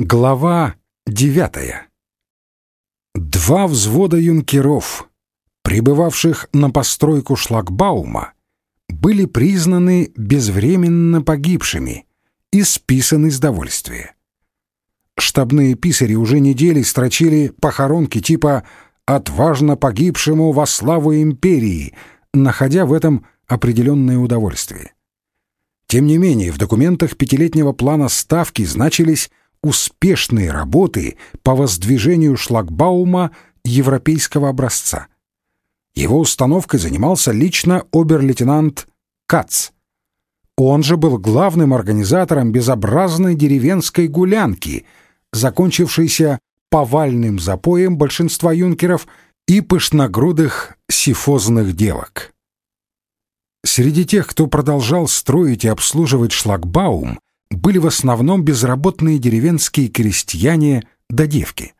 Глава девятая. Два взвода юнкеров, прибывавших на постройку шлагбаума, были признаны безвременно погибшими и списаны с довольствия. Штабные писари уже недели строчили похоронки типа «отважно погибшему во славу империи», находя в этом определенное удовольствие. Тем не менее, в документах пятилетнего плана ставки значились успешные работы по воздвижению шлагбаума европейского образца. Его установкой занимался лично обер-лейтенант Кац. Он же был главным организатором безобразной деревенской гулянки, закончившейся повальным запоем большинства юнкеров и пышногрудых сифозных девок. Среди тех, кто продолжал строить и обслуживать шлагбаум, были в основном безработные деревенские крестьяне да девки.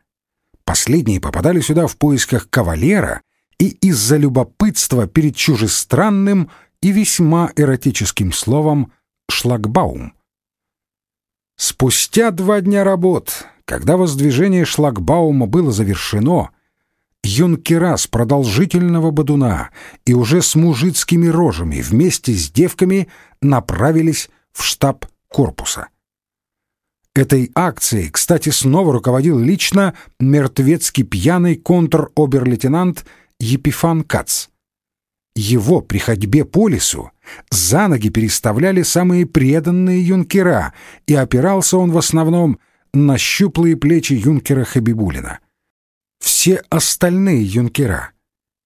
Последние попадали сюда в поисках кавалера и из-за любопытства перед чужестранным и весьма эротическим словом «шлагбаум». Спустя два дня работ, когда воздвижение шлагбаума было завершено, юнкера с продолжительного бодуна и уже с мужицкими рожами вместе с девками направились в штаб корпуса. Этой акцией, кстати, снова руководил лично мертвецкий пьяный контр-обер-лейтенант Епифан Кац. Его при ходьбе по лесу за ноги переставляли самые преданные юнкера, и опирался он в основном на щуплые плечи юнкера Хабибулина. Все остальные юнкера,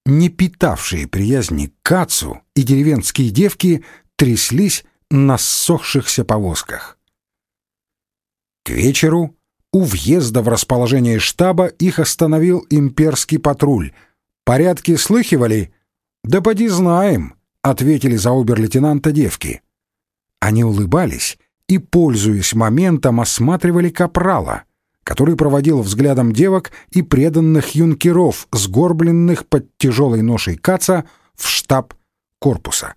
не питавшие приязни к Кацу и деревенские девки, тряслись на ссохшихся повозках. К вечеру у въезда в расположение штаба их остановил имперский патруль. «Порядки слыхивали?» «Да поди знаем», — ответили за обер-лейтенанта девки. Они улыбались и, пользуясь моментом, осматривали капрала, который проводил взглядом девок и преданных юнкеров, сгорбленных под тяжелой ношей каца, в штаб корпуса.